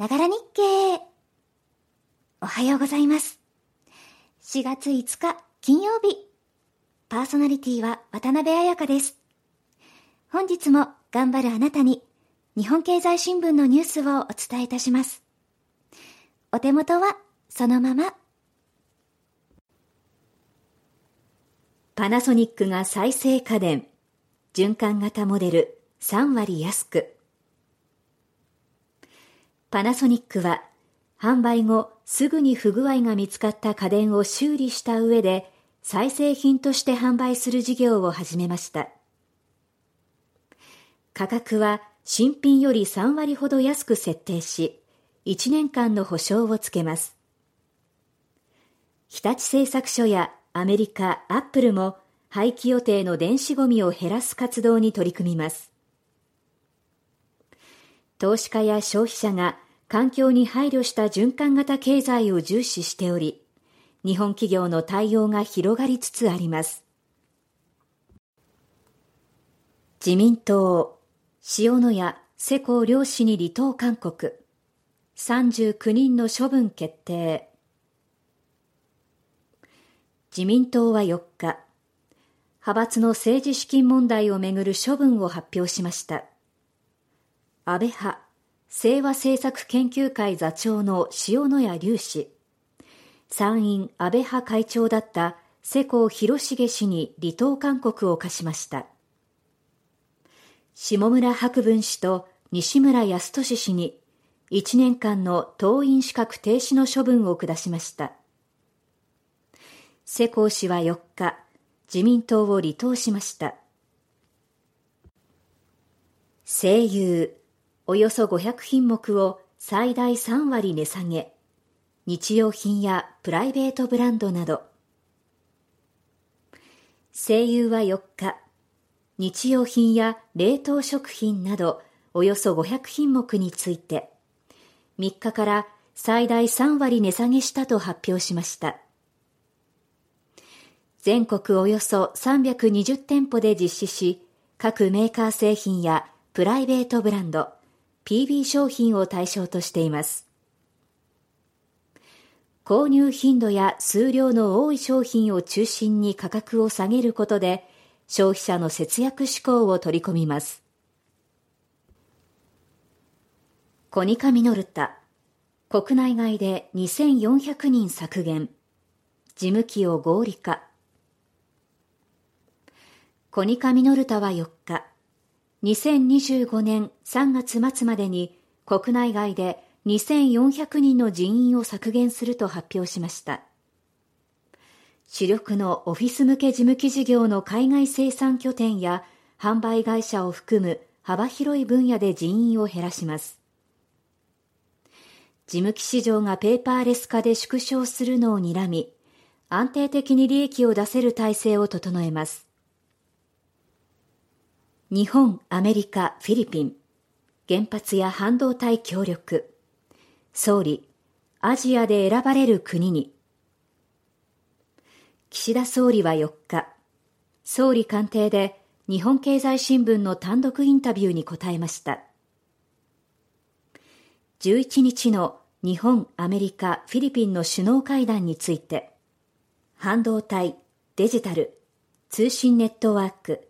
ながら日経。おはようございます。4月5日金曜日。パーソナリティは渡辺彩香です。本日も頑張るあなたに日本経済新聞のニュースをお伝えいたします。お手元はそのまま。パナソニックが再生家電、循環型モデル3割安く。パナソニックは販売後すぐに不具合が見つかった家電を修理した上で再製品として販売する事業を始めました。価格は新品より3割ほど安く設定し、1年間の保証をつけます。日立製作所やアメリカ、アップルも廃棄予定の電子ゴミを減らす活動に取り組みます。投資家や消費者が環境に配慮した循環型経済を重視しており、日本企業の対応が広がりつつあります。自民党、塩野谷世耕両氏に離党勧告。39人の処分決定。自民党は4日、派閥の政治資金問題をめぐる処分を発表しました。安倍派、清和政策研究会座長の塩谷隆氏、参院安倍派会長だった世耕弘成氏に離党勧告を課しました。下村博文氏と西村康稔氏に1年間の党員資格停止の処分を下しました。世耕氏は4日、自民党を離党しました。声優、およそ500品目を最大3割値下げ、日用品やプライベートブランドなど。声優は4日、日用品や冷凍食品などおよそ500品目について。3日から最大3割値下げしたと発表しました。全国およそ320店舗で実施し各メーカー製品やプライベートブランド。PB 商品を対象としています購入頻度や数量の多い商品を中心に価格を下げることで消費者の節約志向を取り込みます。コニカミノルタ、国内外で2400人削減、事務機を合理化。コニカミノルタは4日、2025年3月末までに国内外で2400人の人員を削減すると発表しました。主力のオフィス向け事務機事業の海外生産拠点や販売会社を含む幅広い分野で人員を減らします。事務機市場がペーパーレス化で縮小するのを睨み、安定的に利益を出せる体制を整えます。日本、アメリカ、フィリピン、原発や半導体協力、総理、アジアで選ばれる国に、岸田総理は4日、総理官邸で日本経済新聞の単独インタビューに答えました。11日の日本、アメリカ、フィリピンの首脳会談について、半導体、デジタル、通信ネットワーク、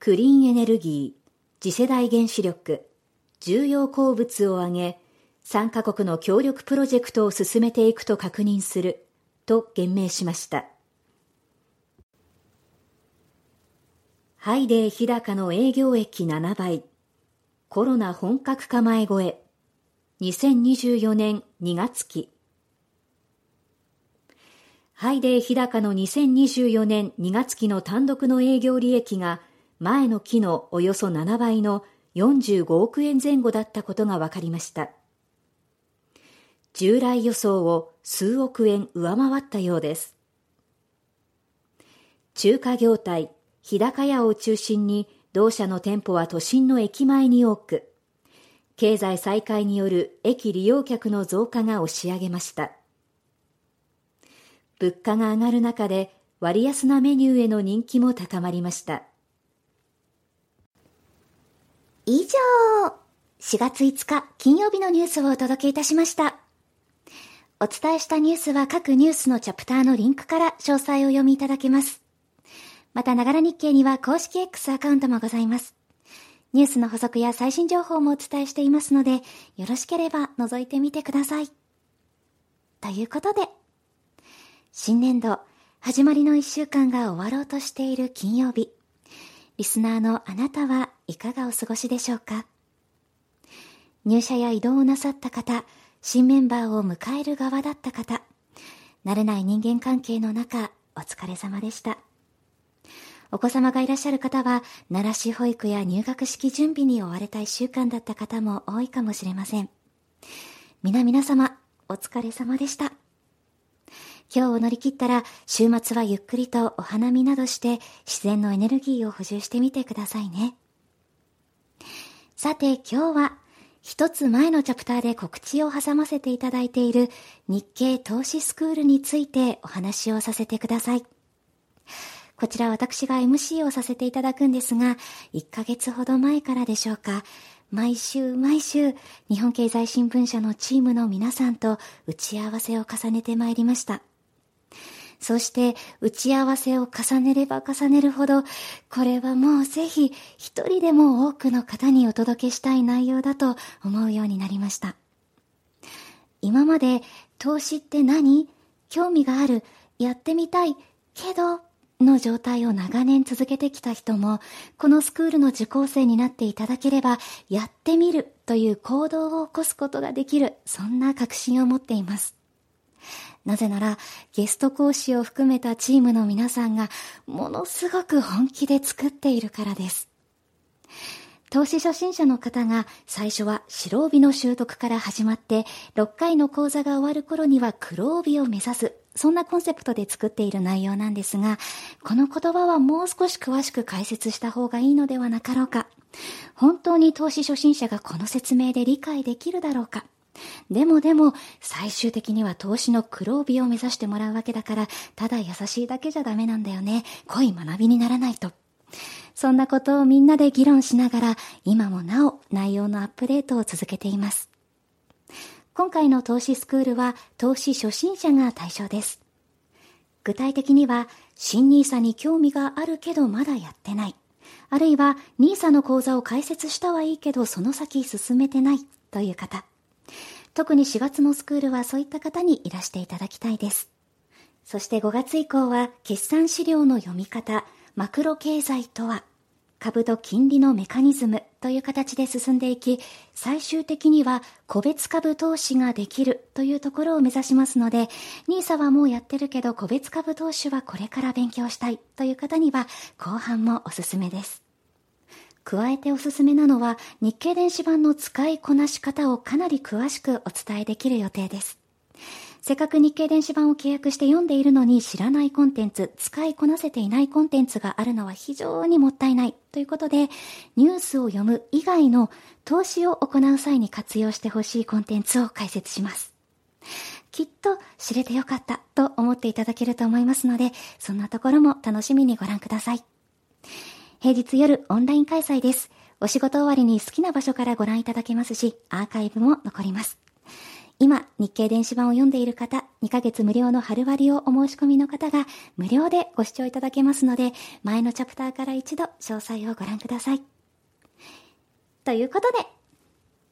クリーンエネルギー、次世代原子力、重要鉱物を挙げ、3カ国の協力プロジェクトを進めていくと確認すると言明しました。ハイデー日高の営業益7倍。コロナ本格化前超え。2024年2月期。ハイデー日高の2024年2月期の単独の営業利益が前の期のおよそ7倍の45億円前後だったことが分かりました。従来予想を数億円上回ったようです。中華業態日高屋を中心に同社の店舗は都心の駅前に多く、経済再開による駅利用客の増加が押し上げました。物価が上がる中で割安なメニューへの人気も高まりました。以上、4月5日金曜日のニュースをお届けいたしました。お伝えしたニュースは各ニュースのチャプターのリンクから詳細を読みいただけます。また、ながら日経には公式 X アカウントもございます。ニュースの補足や最新情報もお伝えしていますので、よろしければ覗いてみてください。ということで、新年度、始まりの一週間が終わろうとしている金曜日。リスナーのあなたはいかがお過ごしでしょうか？入社や移動をなさった方、新メンバーを迎える側だった方、慣れない人間関係の中、お疲れ様でした。お子様がいらっしゃる方は、奈良市保育や入学式準備に追われた一週間だった方も多いかもしれません。皆皆様、お疲れ様でした。今日を乗り切ったら、週末はゆっくりとお花見などして、自然のエネルギーを補充してみてくださいね。さて今日は、一つ前のチャプターで告知を挟ませていただいている日経投資スクールについてお話をさせてください。こちら私が MC をさせていただくんですが、1ヶ月ほど前からでしょうか、毎週毎週日本経済新聞社のチームの皆さんと打ち合わせを重ねてまいりました。そして打ち合わせを重ねれば重ねるほど、これはもうぜひ一人でも多くの方にお届けしたい内容だと思うようになりました。今まで投資って何？興味がある、やってみたい、けど、の状態を長年続けてきた人も、このスクールの受講生になっていただければ、やってみるという行動を起こすことができる、そんな確信を持っています。なぜなら、ゲスト講師を含めたチームの皆さんが、ものすごく本気で作っているからです。投資初心者の方が最初は白帯の習得から始まって6回の講座が終わる頃には黒帯を目指すそんなコンセプトで作っている内容なんですがこの言葉はもう少し詳しく解説した方がいいのではなかろうか本当に投資初心者がこの説明で理解できるだろうかでもでも、最終的には投資の黒帯を目指してもらうわけだから、ただ優しいだけじゃダメなんだよね。濃い学びにならないと。そんなことをみんなで議論しながら、今もなお内容のアップデートを続けています。今回の投資スクールは、投資初心者が対象です。具体的には、新 nisa に興味があるけどまだやってない。あるいは nisa の講座を開設したはいいけどその先進めてないという方。特に4月のスクールはそういった方にいらしていただきたいです。そして5月以降は決算資料の読み方、マクロ経済とは、株と金利のメカニズムという形で進んでいき、最終的には個別株投資ができるというところを目指しますので、NISA はもうやってるけど個別株投資はこれから勉強したいという方には後半もおすすめです。加えておすすめなのは日経電子版の使いこなし方をかなり詳しくお伝えできる予定です。せっかく日経電子版を契約して読んでいるのに知らないコンテンツ、使いこなせていないコンテンツがあるのは非常にもったいないということで、ニュースを読む以外の投資を行う際に活用してほしいコンテンツを解説します。きっと知れてよかったと思っていただけると思いますので、そんなところも楽しみにご覧ください。平日夜オンライン開催です。お仕事終わりに好きな場所からご覧いただけますし、アーカイブも残ります。今、日経電子版を読んでいる方、2ヶ月無料の春割をお申し込みの方が無料でご視聴いただけますので、前のチャプターから一度詳細をご覧ください。ということで、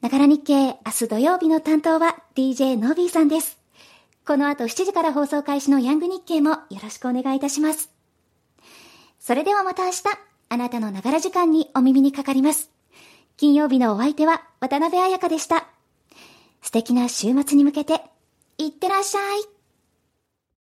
ながら日経明日土曜日の担当は DJ のビーさんです。この後7時から放送開始のヤング日経もよろしくお願いいたします。それではまた明日、あなたのながら時間にお耳にかかります。金曜日のお相手は渡辺彩香でした。素敵な週末に向けて、いってらっしゃい。